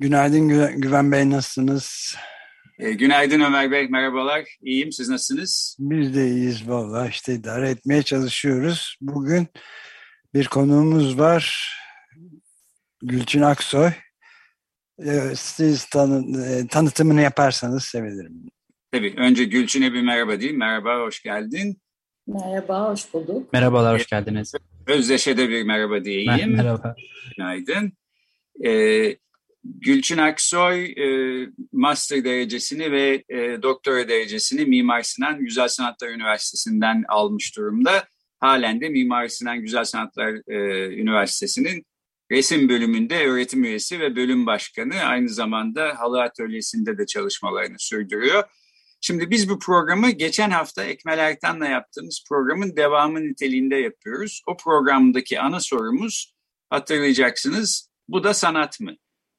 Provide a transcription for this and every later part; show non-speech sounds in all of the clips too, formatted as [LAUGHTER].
Günaydın Güven Bey nasılsınız? E, günaydın Ömer Bey, merhabalar. İyiyim, siz nasılsınız? Biz de iyiyiz valla işte idare etmeye çalışıyoruz. Bugün bir konuğumuz var. Gülçin Aksoy. E, siz tanı, e, tanıtımını yaparsanız sevinirim. Tabii. Önce Gülçin'e bir merhaba diyeyim. Merhaba, hoş geldin. Merhaba, hoş bulduk. Merhabalar, hoş geldiniz. Özdeş'e de bir merhaba diyeyim. Merhaba. Günaydın. Ee, Gülçin Aksoy e, master derecesini ve e, doktora derecesini Mimar Sinan Güzel Sanatlar Üniversitesi'nden almış durumda. Halen de Mimar Sinan Güzel Sanatlar e, Üniversitesi'nin resim bölümünde öğretim üyesi ve bölüm başkanı. Aynı zamanda halı atölyesinde de çalışmalarını sürdürüyor. Şimdi biz bu programı geçen hafta Ekmel Ertan'la yaptığımız programın devamı niteliğinde yapıyoruz. O programdaki ana sorumuz hatırlayacaksınız bu da sanat mı?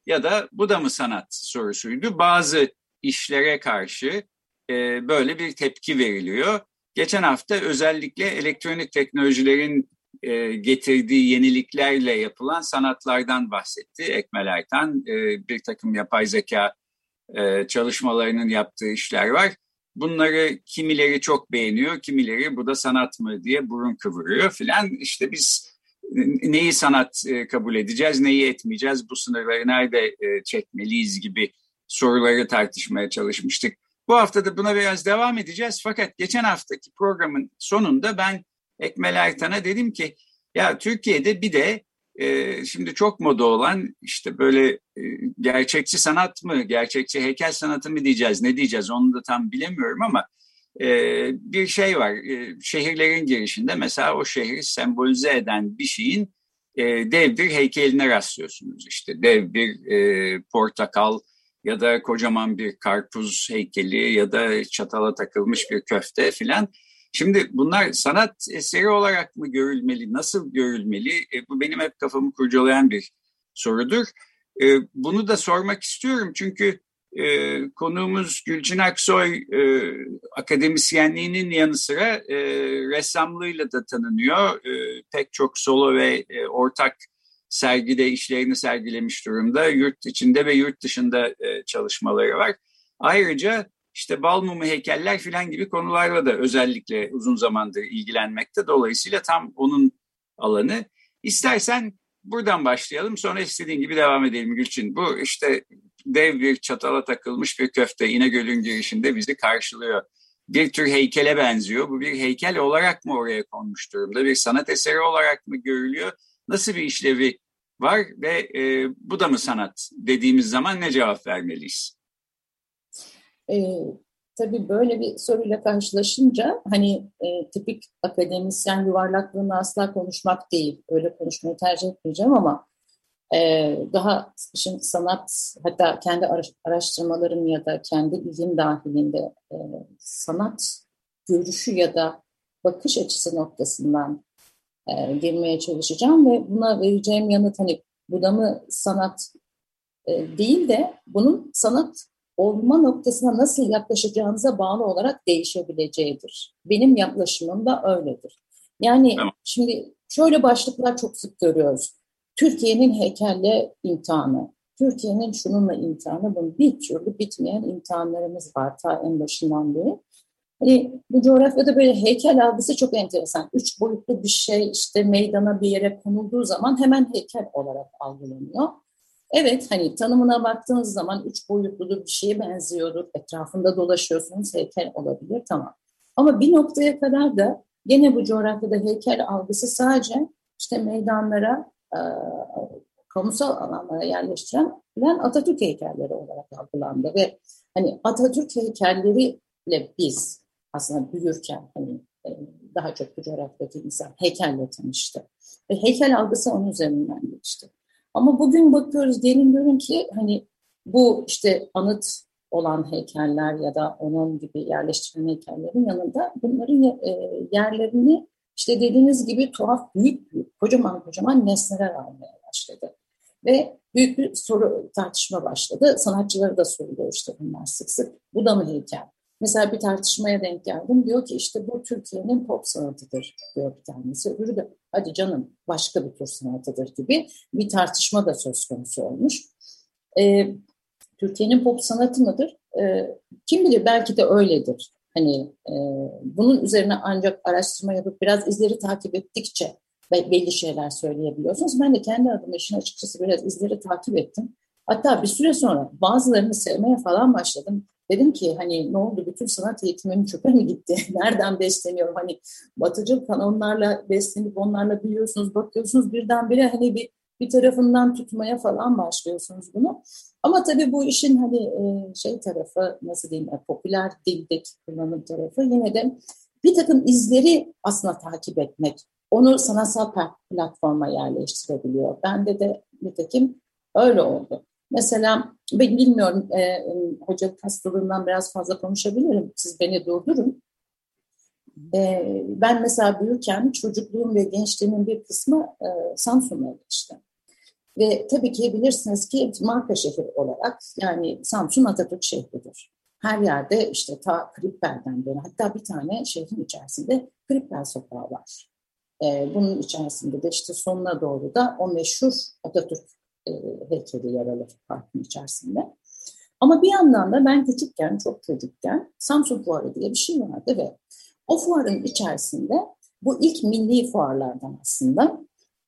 Ya da bu da mı sanat sorusuydu. Bazı işlere karşı e, böyle bir tepki veriliyor. Geçen hafta özellikle elektronik teknolojilerin e, getirdiği yeniliklerle yapılan sanatlardan bahsetti Ekmel Ertan. E, bir takım yapay zeka e, çalışmalarının yaptığı işler var. Bunları kimileri çok beğeniyor, kimileri bu da sanat mı diye burun kıvırıyor filan. İşte biz neyi sanat e, kabul edeceğiz, neyi etmeyeceğiz, bu sınırları nerede e, çekmeliyiz gibi soruları tartışmaya çalışmıştık. Bu hafta da buna biraz devam edeceğiz. Fakat geçen haftaki programın sonunda ben Ekmel Ertan'a dedim ki ya Türkiye'de bir de e, şimdi çok moda olan işte böyle e, gerçekçi sanat mı, gerçekçi heykel sanatı mı diyeceğiz, ne diyeceğiz onu da tam bilemiyorum ama bir şey var. E, şehirlerin girişinde mesela o şehri sembolize eden bir şeyin e, dev bir heykeline rastlıyorsunuz. İşte dev bir e, portakal ya da kocaman bir karpuz heykeli ya da çatala takılmış bir köfte filan. Şimdi bunlar sanat eseri olarak mı görülmeli, nasıl görülmeli? Bu benim hep kafamı kurcalayan bir sorudur. Bunu da sormak istiyorum çünkü e, konuğumuz Gülçin Aksoy e, akademisyenliğinin yanı sıra e, ressamlığıyla da tanınıyor. E, pek çok solo ve e, ortak sergide işlerini sergilemiş durumda. Yurt içinde ve yurt dışında e, çalışmaları var. Ayrıca işte bal mumu heykeller filan gibi konularla da özellikle uzun zamandır ilgilenmekte. Dolayısıyla tam onun alanı. İstersen buradan başlayalım sonra istediğin gibi devam edelim Gülçin. Bu işte dev bir çatala takılmış bir köfte İnegöl'ün girişinde bizi karşılıyor. Bir tür heykele benziyor. Bu bir heykel olarak mı oraya konmuş durumda? Bir sanat eseri olarak mı görülüyor? Nasıl bir işlevi var ve e, bu da mı sanat dediğimiz zaman ne cevap vermeliyiz? E, tabii böyle bir soruyla karşılaşınca hani e, tipik akademisyen yuvarlaklığını asla konuşmak değil. Öyle konuşmayı tercih etmeyeceğim ama daha şimdi sanat hatta kendi araştırmalarım ya da kendi ilgim dahilinde e, sanat görüşü ya da bakış açısı noktasından e, girmeye çalışacağım ve buna vereceğim yanıt hani bu da mı sanat e, değil de bunun sanat olma noktasına nasıl yaklaşacağınıza bağlı olarak değişebileceğidir. Benim yaklaşımım da öyledir. Yani tamam. şimdi şöyle başlıklar çok sık görüyoruz. Türkiye'nin heykelle imtihanı, Türkiye'nin şununla imtihanı, bunun bir türlü bitmeyen imtihanlarımız var ta en başından beri. Hani bu coğrafyada böyle heykel algısı çok enteresan. Üç boyutlu bir şey işte meydana bir yere konulduğu zaman hemen heykel olarak algılanıyor. Evet hani tanımına baktığınız zaman üç boyutludur bir şeye benziyordur. Etrafında dolaşıyorsunuz heykel olabilir tamam. Ama bir noktaya kadar da gene bu coğrafyada heykel algısı sadece işte meydanlara, e, kamusal alanlara yerleştiren Atatürk heykelleri olarak algılandı. Ve hani Atatürk heykelleriyle biz aslında büyürken hani e, daha çok bu coğrafyadaki insan heykelle tanıştı. Ve heykel algısı onun üzerinden geçti. Ama bugün bakıyoruz gelin görün ki hani bu işte anıt olan heykeller ya da onun gibi yerleştirilen heykellerin yanında bunların yerlerini işte dediğiniz gibi tuhaf büyük büyük kocaman kocaman nesneler almaya başladı. Ve büyük bir soru tartışma başladı. Sanatçıları da soruyor işte bunlar sık sık. Bu da mı heykel? Mesela bir tartışmaya denk geldim. Diyor ki işte bu Türkiye'nin pop sanatıdır diyor bir tanesi. Öbürü de hadi canım başka bir tür sanatıdır gibi bir tartışma da söz konusu olmuş. Ee, Türkiye'nin pop sanatı mıdır? Ee, kim bilir belki de öyledir. Hani e, bunun üzerine ancak araştırma yapıp biraz izleri takip ettikçe belli şeyler söyleyebiliyorsunuz. Ben de kendi adıma işin açıkçası biraz izleri takip ettim. Hatta bir süre sonra bazılarını sevmeye falan başladım. Dedim ki hani ne oldu bütün sanat eğitimim çöpe mi gitti? [LAUGHS] Nereden besleniyorum? Hani batıcı kanonlarla beslenip onlarla büyüyorsunuz, bakıyorsunuz birdenbire hani bir bir tarafından tutmaya falan başlıyorsunuz bunu. Ama tabii bu işin hani e, şey tarafı nasıl diyeyim e, popüler dildeki kullanım tarafı yine de bir takım izleri aslında takip etmek. Onu sanatsal platforma yerleştirebiliyor. Bende de nitekim öyle oldu. Mesela ben bilmiyorum e, hocalık hastalığından biraz fazla konuşabilirim. Siz beni durdurun. E, ben mesela büyürken çocukluğum ve gençliğimin bir kısmı e, Samsun'da geçti. Ve tabii ki bilirsiniz ki marka şehir olarak yani Samsun Atatürk şehridir. Her yerde işte ta Kripper'den beri hatta bir tane şehrin içerisinde Kripper sokağı var. Ee, bunun içerisinde de işte sonuna doğru da o meşhur Atatürk e, heykeli yer alır parkın içerisinde. Ama bir yandan da ben küçükken, çok çocukken Samsun Fuarı diye bir şey vardı ve o fuarın içerisinde bu ilk milli fuarlardan aslında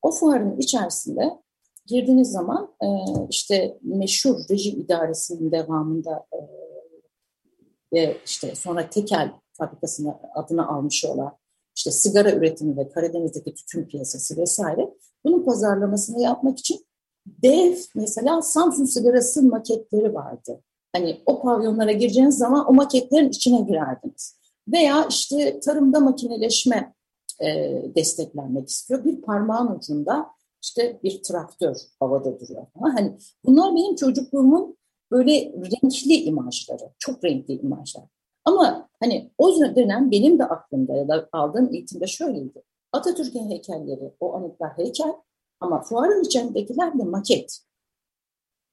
o fuarın içerisinde girdiğiniz zaman e, işte meşhur rejim idaresinin devamında e, ve işte sonra tekel fabrikasının adını almış olan işte sigara üretimi ve Karadeniz'deki tütün piyasası vesaire bunun pazarlamasını yapmak için dev mesela Samsung sigarası maketleri vardı. Hani o pavyonlara gireceğiniz zaman o maketlerin içine girerdiniz. Veya işte tarımda makineleşme e, desteklenmek istiyor. Bir parmağın ucunda işte bir traktör havada duruyor. Ama hani bunlar benim çocukluğumun böyle renkli imajları, çok renkli imajlar. Ama hani o dönem benim de aklımda ya da aldığım eğitimde şöyleydi. Atatürk'ün heykelleri, o anıtlar heykel ama fuarın içindekiler de maket.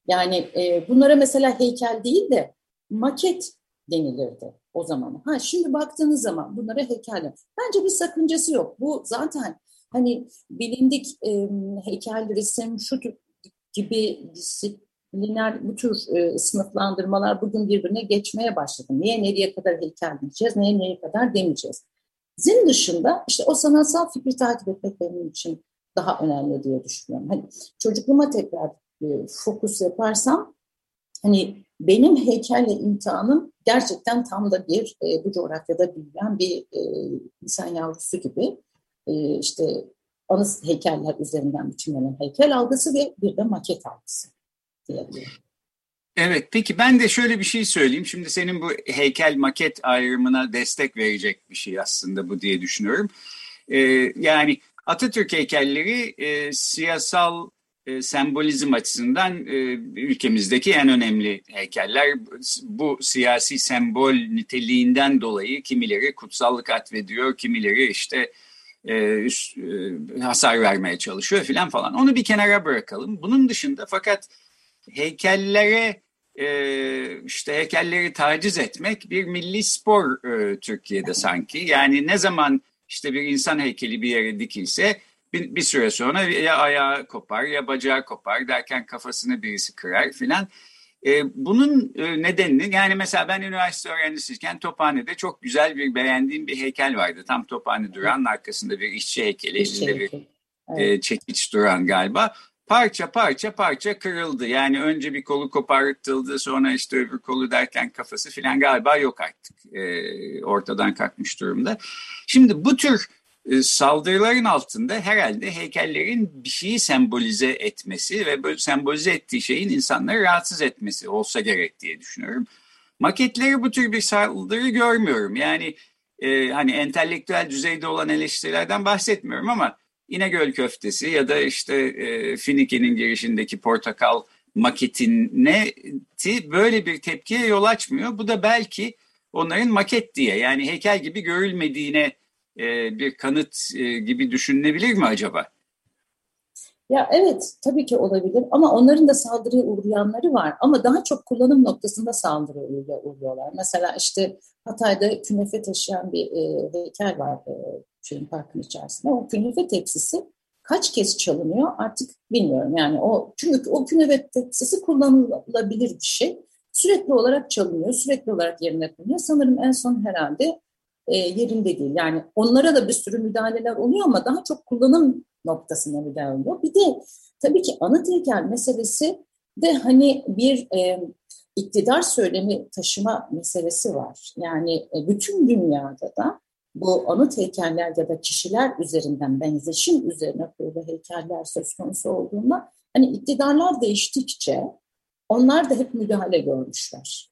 Yani e, bunlara mesela heykel değil de maket denilirdi o zaman. Ha şimdi baktığınız zaman bunlara heykel. Bence bir sakıncası yok. Bu zaten hani bilindik e, heykel, resim, şu gibi disipliner bu tür e, sınıflandırmalar bugün birbirine geçmeye başladı. Neye nereye kadar heykel diyeceğiz, neye nereye kadar demeyeceğiz. Zin dışında işte o sanatsal fikri takip etmek benim için daha önemli diye düşünüyorum. Hani çocukluğuma tekrar e, fokus yaparsam hani benim heykelle imtihanım gerçekten tam da bir e, bu coğrafyada büyüyen bir e, insan yavrusu gibi e, işte anı heykeller üzerinden biçimlenen heykel algısı ve bir de maket algısı diyebilirim. Evet peki ben de şöyle bir şey söyleyeyim. Şimdi senin bu heykel maket ayrımına destek verecek bir şey aslında bu diye düşünüyorum. Ee, yani Atatürk heykelleri e, siyasal e, sembolizm açısından e, ülkemizdeki en önemli heykeller. Bu siyasi sembol niteliğinden dolayı kimileri kutsallık atfediyor, kimileri işte e, üst, e, hasar vermeye çalışıyor filan falan. Onu bir kenara bırakalım. Bunun dışında fakat heykellere e, işte heykelleri taciz etmek bir milli spor Türkiye'de sanki. Yani ne zaman işte bir insan heykeli bir yere dikilse bir, bir süre sonra ya ayağı kopar ya bacağı kopar derken kafasını birisi kırar filan. E, bunun e, nedenini yani mesela ben üniversite öğrencisiyken Tophane'de çok güzel bir beğendiğim bir heykel vardı. Tam Tophane duran arkasında bir işçi heykeli, işçi elinde heykeli. bir evet. e, çekiç duran galiba. Parça parça parça kırıldı. Yani önce bir kolu kopartıldı sonra işte öbür kolu derken kafası filan galiba yok artık. E, ortadan kalkmış durumda. Şimdi bu tür saldırıların altında herhalde heykellerin bir şeyi sembolize etmesi ve böyle sembolize ettiği şeyin insanları rahatsız etmesi olsa gerek diye düşünüyorum. Maketleri bu tür bir saldırı görmüyorum. Yani e, hani entelektüel düzeyde olan eleştirilerden bahsetmiyorum ama İnegöl köftesi ya da işte e, Finike'nin girişindeki portakal maketine böyle bir tepkiye yol açmıyor. Bu da belki onların maket diye yani heykel gibi görülmediğine e, bir kanıt e, gibi düşünülebilir mi acaba? Ya evet tabii ki olabilir ama onların da saldırıya uğrayanları var ama daha çok kullanım noktasında saldırıya uğruyorlar. Mesela işte Hatay'da künefe taşıyan bir e, heykel var e, şeyin parkın içerisinde. O künefe tepsisi kaç kez çalınıyor artık bilmiyorum. Yani o çünkü o künefe tepsisi kullanılabilir bir şey. Sürekli olarak çalınıyor, sürekli olarak yerine konuyor. Sanırım en son herhalde e, yerinde değil. Yani onlara da bir sürü müdahaleler oluyor ama daha çok kullanım noktasına müdahale oluyor. Bir de tabii ki anıt heykel meselesi de hani bir e, iktidar söylemi taşıma meselesi var. Yani e, bütün dünyada da bu anıt heykeller ya da kişiler üzerinden benzeşim üzerine kurulu heykeller söz konusu olduğunda hani iktidarlar değiştikçe onlar da hep müdahale görmüşler.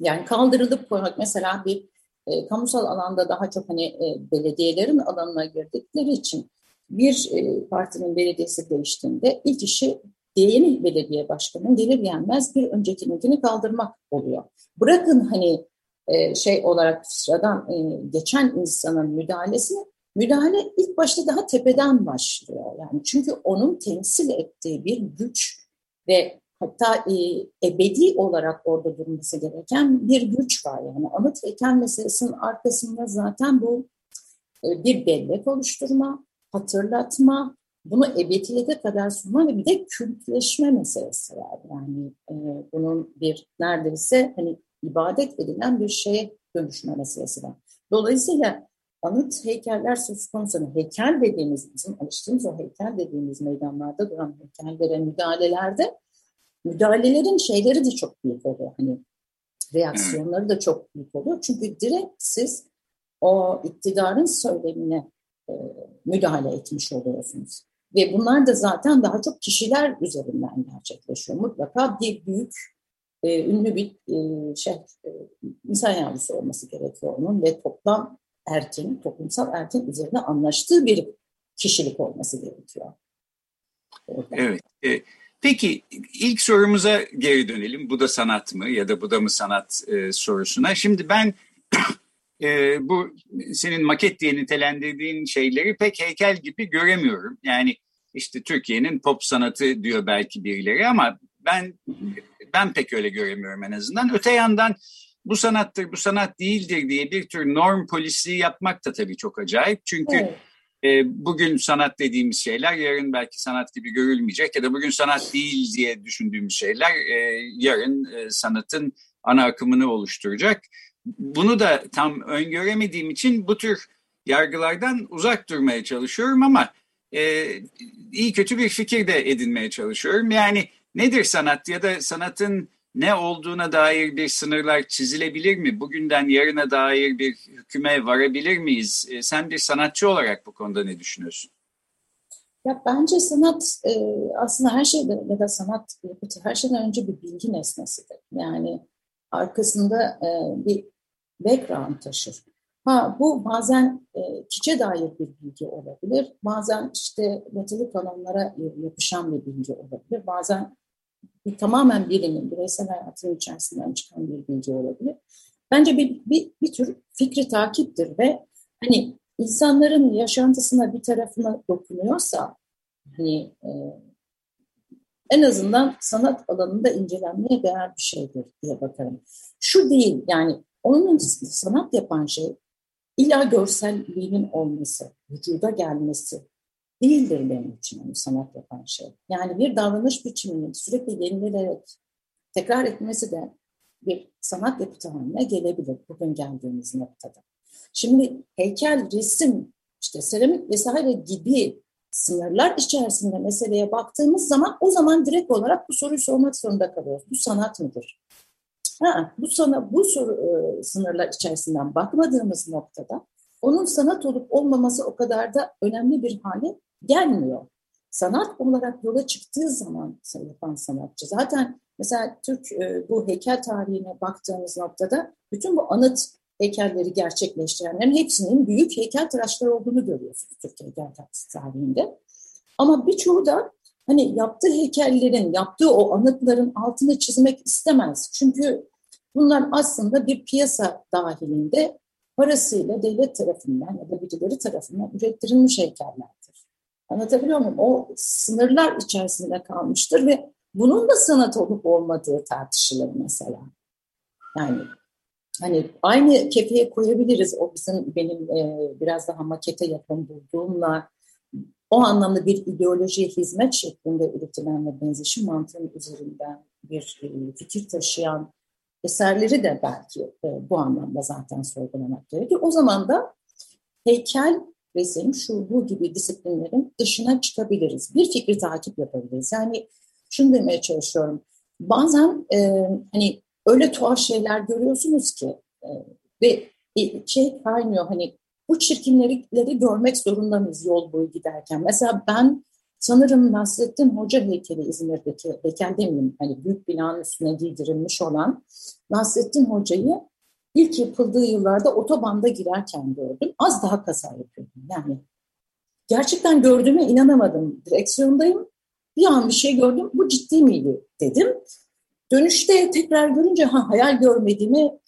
Yani kaldırılıp koymak mesela bir e, kamusal alanda daha çok hani e, belediyelerin alanına girdikleri için bir e, partinin belediyesi değiştiğinde ilk işi yeni belediye başkanının gelir gelmez bir öncekininkini kaldırmak oluyor. Bırakın hani e, şey olarak sıradan e, geçen insanın müdahalesini müdahale ilk başta daha tepeden başlıyor. Yani çünkü onun temsil ettiği bir güç ve hatta e, ebedi olarak orada durması gereken bir güç var. Yani anıt heykel meselesinin arkasında zaten bu e, bir bellek oluşturma, hatırlatma, bunu ebediyete kadar sunma ve bir de kültleşme meselesi var. Yani e, bunun bir neredeyse hani ibadet edilen bir şeye dönüşme meselesi var. Dolayısıyla anıt heykeller söz konusu. Heykel dediğimiz, bizim alıştığımız o heykel dediğimiz meydanlarda duran heykellere müdahalelerde müdahalelerin şeyleri de çok büyük oluyor. Hani reaksiyonları da çok büyük oluyor. Çünkü direkt siz o iktidarın söylemine e, müdahale etmiş oluyorsunuz. Ve bunlar da zaten daha çok kişiler üzerinden gerçekleşiyor. Mutlaka bir büyük, e, ünlü bir e, şey, e, insan yavrusu olması gerekiyor onun ve toplam erkin, toplumsal erkin üzerine anlaştığı bir kişilik olması gerekiyor. Evet. E, peki ilk sorumuza geri dönelim. Bu da sanat mı ya da bu da mı sanat e, sorusuna. Şimdi ben [COUGHS] e, bu senin maket diye nitelendirdiğin şeyleri pek heykel gibi göremiyorum. Yani işte Türkiye'nin pop sanatı diyor belki birileri ama ben ben pek öyle göremiyorum en azından. Öte yandan bu sanattır, bu sanat değildir diye bir tür norm polisi yapmak da tabii çok acayip. Çünkü evet. E, bugün sanat dediğimiz şeyler yarın belki sanat gibi görülmeyecek ya da bugün sanat değil diye düşündüğümüz şeyler e, yarın e, sanatın ana akımını oluşturacak bunu da tam öngöremediğim için bu tür yargılardan uzak durmaya çalışıyorum ama e, iyi kötü bir fikir de edinmeye çalışıyorum. Yani nedir sanat ya da sanatın ne olduğuna dair bir sınırlar çizilebilir mi? Bugünden yarına dair bir hüküme varabilir miyiz? E, sen bir sanatçı olarak bu konuda ne düşünüyorsun? Ya bence sanat e, aslında her şeyden ya da sanat yapıtı her şeyden önce bir bilgi nesnesidir. Yani arkasında e, bir background taşır. Ha bu bazen e, kişiye dair bir bilgi olabilir. Bazen işte batılı kanonlara yapışan bir bilgi olabilir. Bazen bir, tamamen birinin bireysel hayatının içerisinden çıkan bir bilgi olabilir. Bence bir, bir, bir tür fikri takiptir ve hani insanların yaşantısına bir tarafına dokunuyorsa hani e, en azından sanat alanında incelenmeye değer bir şeydir diye bakarım. Şu değil yani onun sanat yapan şey illa görselliğinin olması, vücuda gelmesi değildir benim için onu sanat yapan şey. Yani bir davranış biçiminin sürekli yenilenerek tekrar etmesi de bir sanat yapıtı haline gelebilir bugün geldiğimiz noktada. Şimdi heykel, resim, işte seramik vesaire gibi sınırlar içerisinde meseleye baktığımız zaman o zaman direkt olarak bu soruyu sormak zorunda kalıyoruz. Bu sanat mıdır? Ha, bu sana bu soru e, sınırlar içerisinden bakmadığımız noktada onun sanat olup olmaması o kadar da önemli bir hale gelmiyor. Sanat olarak yola çıktığı zaman yapan sanatçı zaten mesela Türk e, bu heykel tarihine baktığımız noktada bütün bu anıt heykelleri gerçekleştirenlerin hepsinin büyük heykel tıraşları olduğunu görüyorsunuz Türkiye heykel tarihinde. Ama birçoğu da hani yaptığı heykellerin, yaptığı o anıtların altını çizmek istemez. Çünkü bunlar aslında bir piyasa dahilinde parasıyla devlet tarafından ya da birileri tarafından ürettirilmiş heykellerdir. Anlatabiliyor muyum? O sınırlar içerisinde kalmıştır ve bunun da sanat olup olmadığı tartışılır mesela. Yani hani aynı kefeye koyabiliriz. O bizim benim e, biraz daha makete yakın bulduğumla o anlamda bir ideolojiye hizmet şeklinde üretilen ve benzeşim mantığının üzerinden bir e, fikir taşıyan eserleri de belki e, bu anlamda zaten sorgulamak gerekir. O zaman da heykel, resim, şu bu gibi disiplinlerin dışına çıkabiliriz. Bir fikri takip yapabiliriz. Yani şunu demeye çalışıyorum. Bazen e, hani öyle tuhaf şeyler görüyorsunuz ki e, ve e, şey kaynıyor hani bu çirkinlikleri görmek zorunda mıyız yol boyu giderken? Mesela ben sanırım Nasrettin Hoca heykeli İzmir'deki heykel demeyeyim hani büyük binanın üstüne giydirilmiş olan Nasrettin Hoca'yı ilk yapıldığı yıllarda otobanda girerken gördüm. Az daha kaza yapıyordum. Yani gerçekten gördüğüme inanamadım. Direksiyondayım. Bir an bir şey gördüm. Bu ciddi miydi dedim. Dönüşte tekrar görünce ha hayal görmediğime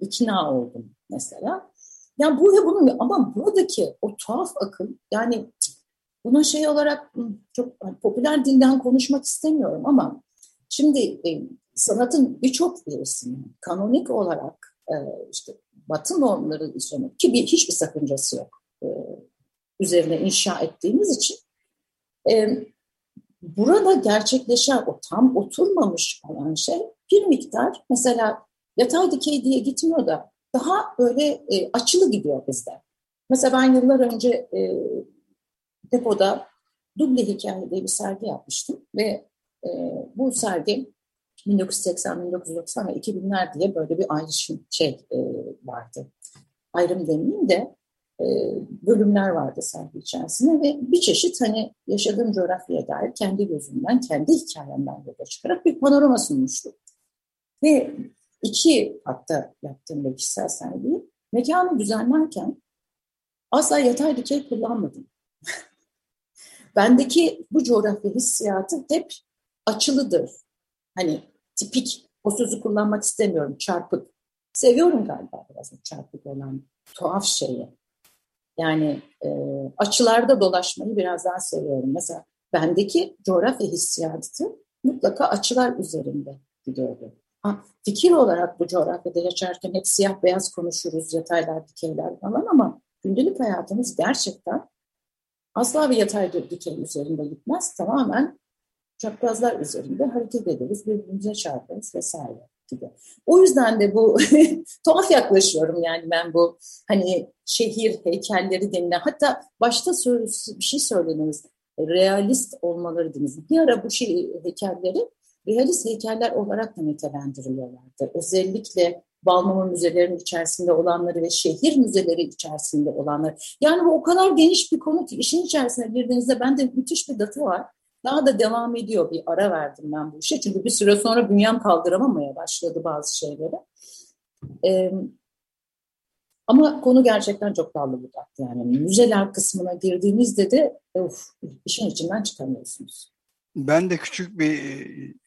ikna oldum mesela. Yani bu ve bunun ama buradaki o tuhaf akıl yani buna şey olarak çok hani popüler dilden konuşmak istemiyorum ama şimdi e, sanatın birçok birisini kanonik olarak e, işte Batı normları üzerine ki bir, hiçbir sakıncası yok e, üzerine inşa ettiğimiz için e, burada gerçekleşen o tam oturmamış olan şey bir miktar mesela yatay dikey diye gitmiyor da daha böyle e, açılı gidiyor bizde. Mesela ben yıllar önce e, depoda Duble Hikaye diye bir sergi yapmıştım ve e, bu sergi 1980, 1990 ve 2000'ler diye böyle bir ayrışım şey e, vardı. Ayrım demeyeyim de e, bölümler vardı sergi içerisinde ve bir çeşit hani yaşadığım coğrafyaya dair kendi gözümden, kendi hikayemden yola çıkarak bir panorama sunmuştum. Ve iki hatta yaptığım bir kişisel sergiyi mekanı düzenlerken asla yatay dikey kullanmadım. [LAUGHS] Bendeki bu coğrafya hissiyatı hep açılıdır. Hani tipik o sözü kullanmak istemiyorum çarpık. Seviyorum galiba biraz çarpık olan tuhaf şeyi. Yani e, açılarda dolaşmayı biraz daha seviyorum. Mesela bendeki coğrafya hissiyatı mutlaka açılar üzerinde gidiyordu. Ha, fikir olarak bu coğrafyada yaşarken hep siyah beyaz konuşuruz, yataylar, dikeyler falan ama gündelik hayatımız gerçekten asla bir yatay dikey üzerinde gitmez. Tamamen çaprazlar üzerinde hareket ederiz, birbirimize çarparız vesaire gibi. O yüzden de bu [LAUGHS] tuhaf yaklaşıyorum yani ben bu hani şehir heykelleri denilen hatta başta bir şey söylediniz realist olmaları dediniz. Bir ara bu şey heykelleri realist heykeller olarak da nitelendiriliyorlardı. Özellikle Balmumu müzelerinin içerisinde olanları ve şehir müzeleri içerisinde olanları. Yani bu o kadar geniş bir konu ki işin içerisine girdiğinizde bende müthiş bir data var. Daha da devam ediyor. Bir ara verdim ben bu işe. Çünkü bir süre sonra bünyem kaldıramamaya başladı bazı şeyleri. Ee, ama konu gerçekten çok dallı budaktı. Yani müzeler kısmına girdiğinizde de of, işin içinden çıkamıyorsunuz. Ben de küçük bir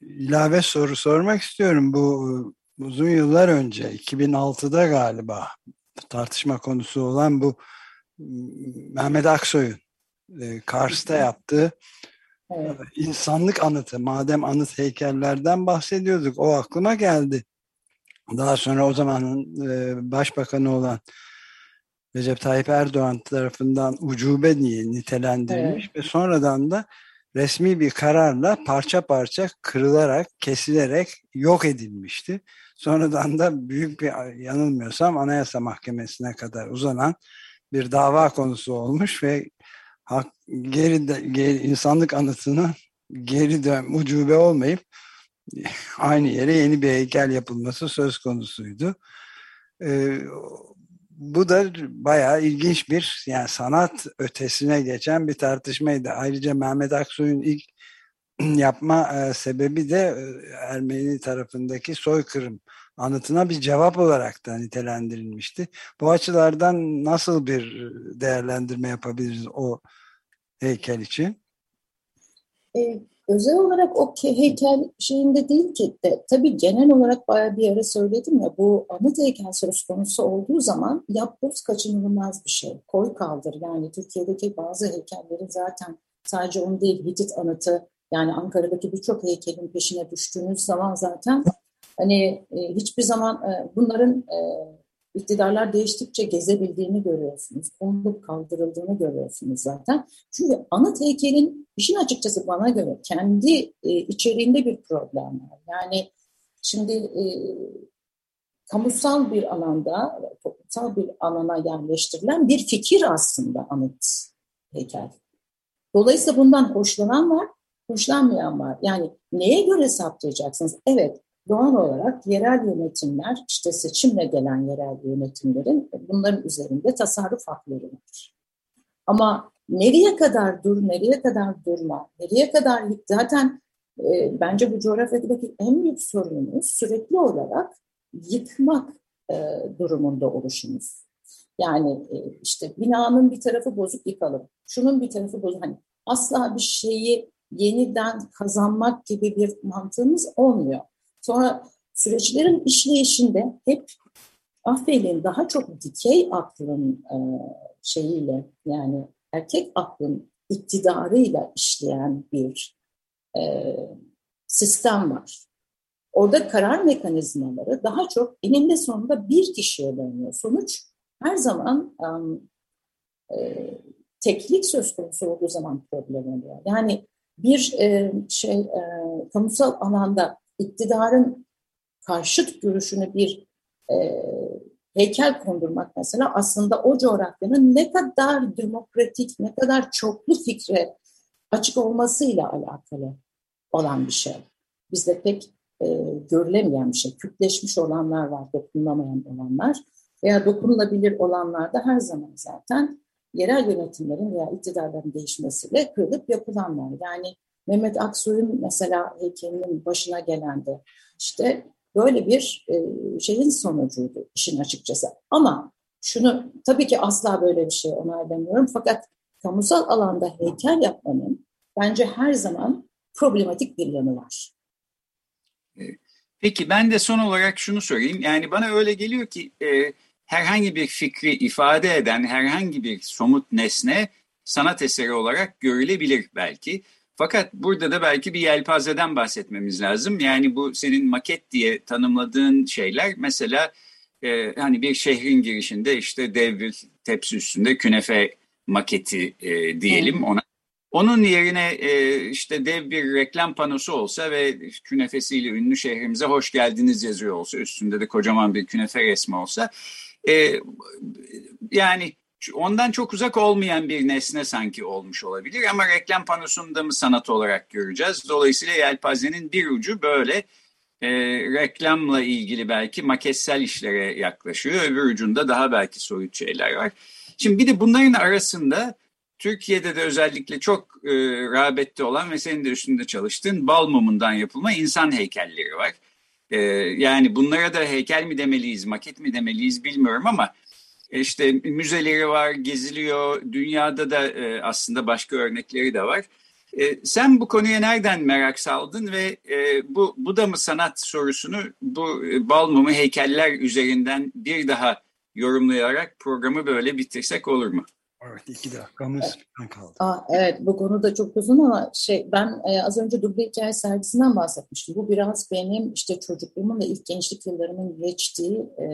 ilave soru sormak istiyorum. Bu uzun yıllar önce 2006'da galiba tartışma konusu olan bu Mehmet Aksoy'un e, Kars'ta yaptığı evet. [LAUGHS] insanlık anıtı. Madem anıt heykellerden bahsediyorduk o aklıma geldi. Daha sonra o zamanın e, başbakanı olan Recep Tayyip Erdoğan tarafından ucube diye nitelendirilmiş evet. ve sonradan da resmi bir kararla parça parça kırılarak, kesilerek yok edilmişti. Sonradan da büyük bir yanılmıyorsam Anayasa Mahkemesi'ne kadar uzanan bir dava konusu olmuş ve hak, geri, geri insanlık anıtına geri dön ucube olmayıp [LAUGHS] aynı yere yeni bir heykel yapılması söz konusuydu. Ee, bu da bayağı ilginç bir yani sanat ötesine geçen bir tartışmaydı. Ayrıca Mehmet Aksoy'un ilk [CLEARS THROAT] yapma e, sebebi de e, Ermeni tarafındaki soykırım anıtına bir cevap olarak da nitelendirilmişti. Bu açılardan nasıl bir değerlendirme yapabiliriz o heykel için? Ee, özel olarak o heykel şeyinde değil ki de tabii genel olarak bayağı bir ara söyledim ya bu anıt heykel söz konusu olduğu zaman yapboz kaçınılmaz bir şey. Koy kaldır yani Türkiye'deki bazı heykellerin zaten sadece onu değil Hitit anıtı yani Ankara'daki birçok heykelin peşine düştüğünüz zaman zaten hani e, hiçbir zaman e, bunların e, iktidarlar değiştikçe gezebildiğini görüyorsunuz. Konulup kaldırıldığını görüyorsunuz zaten. Çünkü anıt heykelin işin açıkçası bana göre kendi içeriğinde bir problem var. Yani şimdi kamusal bir alanda, toplumsal bir alana yerleştirilen bir fikir aslında anıt heykel. Dolayısıyla bundan hoşlanan var, hoşlanmayan var. Yani neye göre saptayacaksınız? Evet, doğal olarak yerel yönetimler, işte seçimle gelen yerel yönetimlerin bunların üzerinde tasarruf hakları var. Ama nereye kadar dur, nereye kadar durma, nereye kadar zaten e, bence bu coğrafyadaki en büyük sorunumuz sürekli olarak yıkmak e, durumunda oluşumuz. Yani e, işte binanın bir tarafı bozuk yıkalım, şunun bir tarafı bozuk. Hani asla bir şeyi yeniden kazanmak gibi bir mantığımız olmuyor. Sonra süreçlerin işleyişinde hep affedin daha çok dikey aklın e, şeyiyle yani erkek aklın iktidarıyla işleyen bir e, sistem var. Orada karar mekanizmaları daha çok eninde sonunda bir kişiye dönüyor. Sonuç her zaman e, teklik söz konusu olduğu zaman problem oluyor. Yani bir e, şey e, kamusal alanda iktidarın karşıt görüşünü bir e, heykel kondurmak mesela aslında o coğrafyanın ne kadar demokratik, ne kadar çoklu fikre açık olmasıyla alakalı olan bir şey. Bizde pek e, görülemeyen bir şey. Kütleşmiş olanlar var, dokunulamayan olanlar veya dokunulabilir olanlar da her zaman zaten yerel yönetimlerin veya iktidarların değişmesiyle kırılıp yapılanlar. Yani Mehmet Aksoy'un mesela heykelinin başına gelen de işte böyle bir e, şeyin sonucuydu işin açıkçası. Ama şunu tabii ki asla böyle bir şey onaylamıyorum fakat kamusal alanda heykel yapmanın bence her zaman problematik bir yanı var. Peki ben de son olarak şunu sorayım. Yani bana öyle geliyor ki e, herhangi bir fikri ifade eden herhangi bir somut nesne sanat eseri olarak görülebilir belki. Fakat burada da belki bir yelpazeden bahsetmemiz lazım. Yani bu senin maket diye tanımladığın şeyler mesela e, hani bir şehrin girişinde işte dev bir tepsi üstünde künefe maketi e, diyelim ona. Onun yerine e, işte dev bir reklam panosu olsa ve künefesiyle ünlü şehrimize hoş geldiniz yazıyor olsa üstünde de kocaman bir künefe resmi olsa e, yani ondan çok uzak olmayan bir nesne sanki olmuş olabilir ama reklam panosunda mı sanat olarak göreceğiz. Dolayısıyla yelpazenin bir ucu böyle e, reklamla ilgili belki maketsel işlere yaklaşıyor. Öbür ucunda daha belki soyut şeyler var. Şimdi bir de bunların arasında Türkiye'de de özellikle çok e, rağbette olan ve senin de üstünde çalıştığın bal mumundan yapılma insan heykelleri var. E, yani bunlara da heykel mi demeliyiz, maket mi demeliyiz bilmiyorum ama e, işte müzeleri var, geziliyor. Dünyada da e, aslında başka örnekleri de var. E, sen bu konuya nereden merak saldın ve e, bu, bu da mı sanat sorusunu bu e, bal mumu heykeller üzerinden bir daha yorumlayarak programı böyle bitirsek olur mu? Evet iki dakikamız evet. kaldı. Aa, evet bu konu da çok uzun ama şey ben e, az önce duble hikaye sergisinden bahsetmiştim. Bu biraz benim işte çocukluğumun ve ilk gençlik yıllarımın geçtiği e,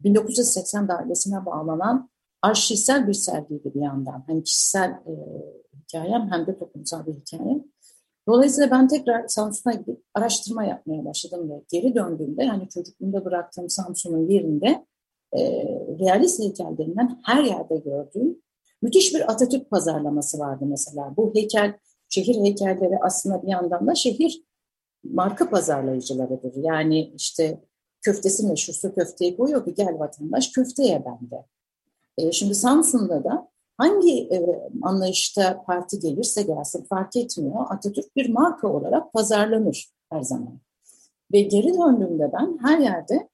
1980 darbesine bağlanan arşivsel bir sergiydi bir yandan. Hem kişisel e, hikayem hem de toplumsal bir hikayem. Dolayısıyla ben tekrar Samsun'a gidip araştırma yapmaya başladım ve geri döndüğümde yani çocukluğumda bıraktığım Samsun'un yerinde e, realist heykellerinden her yerde gördüğüm Müthiş bir Atatürk pazarlaması vardı mesela. Bu heykel, şehir heykelleri aslında bir yandan da şehir marka pazarlayıcılarıdır. Yani işte köftesi meşhursa köfteyi koyuyor ki gel vatandaş köfteye bende. E, şimdi Samsun'da da hangi e, anlayışta parti gelirse gelsin fark etmiyor. Atatürk bir marka olarak pazarlanır her zaman. Ve geri döndüğümde ben her yerde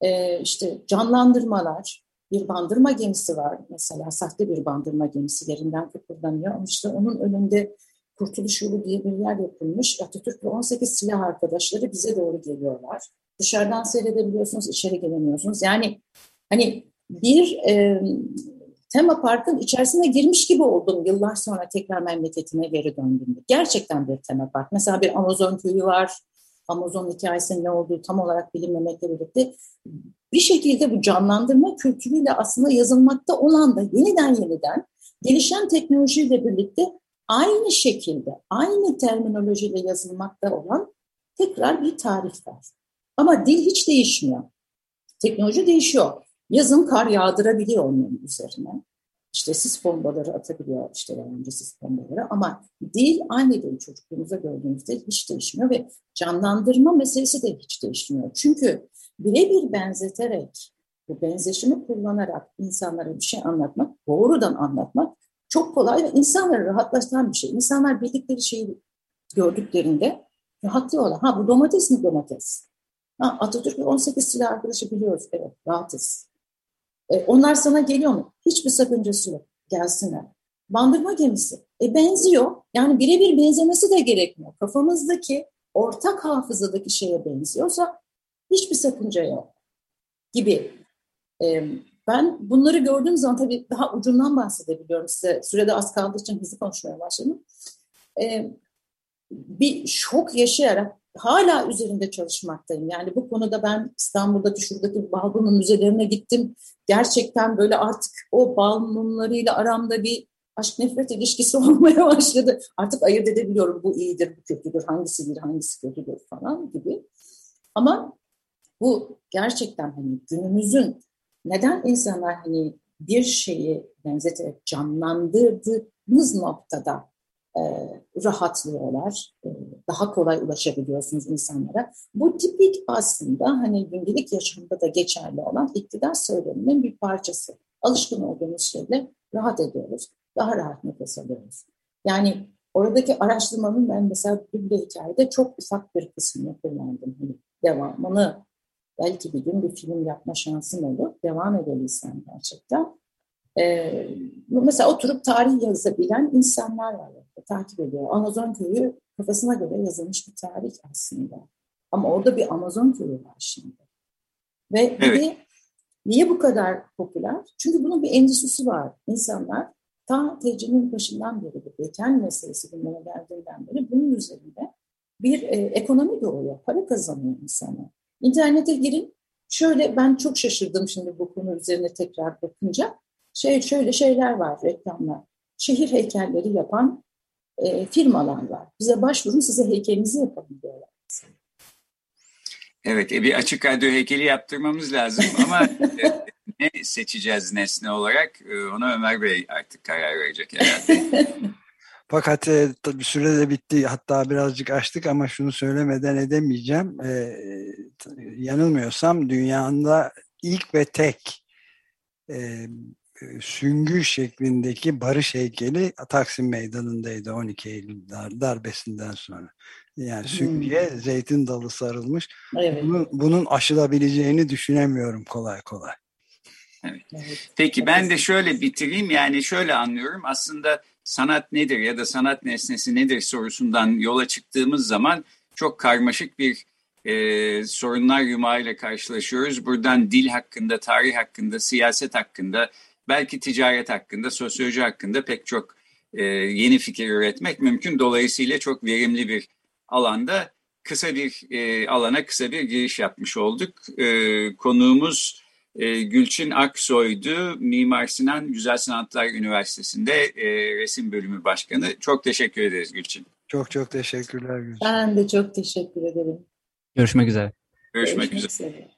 e, işte canlandırmalar, bir bandırma gemisi var mesela sahte bir bandırma gemisi yerinden kıpırdanıyor ama işte onun önünde Kurtuluş Yolu diye bir yer yapılmış. Atatürk ve 18 silah arkadaşları bize doğru geliyorlar. Dışarıdan seyredebiliyorsunuz, içeri gelemiyorsunuz. Yani hani bir e, tema parkın içerisine girmiş gibi oldum yıllar sonra tekrar memleketime geri döndüğümde. Gerçekten bir tema park. Mesela bir Amazon köyü var. Amazon hikayesinin ne olduğu tam olarak bilinmemekle birlikte bir şekilde bu canlandırma kültürüyle aslında yazılmakta olan da yeniden yeniden gelişen teknolojiyle birlikte aynı şekilde, aynı terminolojiyle yazılmakta olan tekrar bir tarih var. Ama dil hiç değişmiyor. Teknoloji değişiyor. Yazın kar yağdırabiliyor onun üzerine. İşte sis bombaları atabiliyor işte yalancı sis bombaları ama dil aynı dil çocukluğumuzda gördüğümüzde hiç değişmiyor ve canlandırma meselesi de hiç değişmiyor. Çünkü birebir benzeterek bu benzeşimi kullanarak insanlara bir şey anlatmak, doğrudan anlatmak çok kolay ve insanları rahatlatan bir şey. İnsanlar bildikleri şeyi gördüklerinde rahatlıyorlar. Ha bu domates mi domates? Ha, Atatürk 18 silah arkadaşı biliyoruz. Evet rahatız. E, onlar sana geliyor mu? Hiçbir sakıncası yok. Gelsinler. Bandırma gemisi. E benziyor. Yani birebir benzemesi de gerekmiyor. Kafamızdaki ortak hafızadaki şeye benziyorsa hiçbir sakınca yok gibi. E, ben bunları gördüğüm zaman tabii daha ucundan bahsedebiliyorum size. Sürede az kaldığı için hızlı konuşmaya başladım. E, bir şok yaşayarak hala üzerinde çalışmaktayım. Yani bu konuda ben İstanbul'daki şuradaki balmumun müzelerine gittim. Gerçekten böyle artık o balmumlarıyla aramda bir aşk nefret ilişkisi [LAUGHS] olmaya başladı. Artık ayırt edebiliyorum bu iyidir, bu kötüdür, hangisi iyidir, hangisi kötüdür falan gibi. Ama bu gerçekten hani günümüzün neden insanlar hani bir şeyi benzeterek canlandırdığımız noktada rahatlıyorlar, e, daha kolay ulaşabiliyorsunuz insanlara. Bu tipik aslında hani gündelik yaşamda da geçerli olan iktidar söyleminin bir parçası. Alışkın olduğumuz şeyle rahat ediyoruz, daha rahat nefes alıyoruz. Yani oradaki araştırmanın ben mesela bir hikayede çok ufak bir kısmını kullandım. Hani devamını belki bir gün bir film yapma şansım olur. Devam edebilsem gerçekten. Ee, mesela oturup tarih yazabilen insanlar var. Takip ediyor. Amazon köyü kafasına göre yazılmış bir tarih aslında. Ama orada bir Amazon köyü var şimdi. Ve evet. bir niye bu kadar popüler? Çünkü bunun bir endüstrisi var. İnsanlar ta tecrübenin başından beri, beken meselesi gündeme geldiğinden beri bunun üzerinde bir e, ekonomi doğuyor. Para kazanıyor insanlar. İnternete girin. Şöyle ben çok şaşırdım şimdi bu konu üzerine tekrar bakınca. Şey şöyle şeyler var reklamlar. Şehir heykelleri yapan e, firmalar var. Bize başvurun size heykelinizi yapalım diyorlar. Evet e, bir açık radyo heykeli yaptırmamız lazım ama [LAUGHS] e, ne seçeceğiz nesne olarak e, ona Ömer Bey artık karar verecek herhalde. [LAUGHS] Fakat e, tabii süre de bitti. Hatta birazcık açtık ama şunu söylemeden edemeyeceğim. E, yanılmıyorsam dünyada ilk ve tek e, süngü şeklindeki barış heykeli Taksim Meydanı'ndaydı 12 Eylül dar, darbesinden sonra. Yani süngüye hmm. zeytin dalı sarılmış. Evet. Bunun, bunun aşılabileceğini düşünemiyorum kolay kolay. Evet. Peki ben de şöyle bitireyim. Yani şöyle anlıyorum. Aslında sanat nedir ya da sanat nesnesi nedir sorusundan yola çıktığımız zaman çok karmaşık bir e, sorunlar yumağıyla karşılaşıyoruz. Buradan dil hakkında, tarih hakkında, siyaset hakkında, belki ticaret hakkında, sosyoloji hakkında pek çok e, yeni fikir üretmek mümkün. Dolayısıyla çok verimli bir alanda kısa bir e, alana kısa bir giriş yapmış olduk. E, konuğumuz e, Gülçin Aksoy'du. Mimar Sinan Güzel Sanatlar Üniversitesi'nde e, resim bölümü başkanı. Çok teşekkür ederiz Gülçin. Çok çok teşekkürler Gülçin. Ben de çok teşekkür ederim. Görüşmek üzere. Görüşmek, Görüşmek üzere. üzere.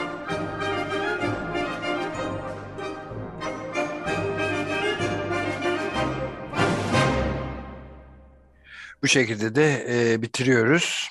Şekilde de e, bitiriyoruz.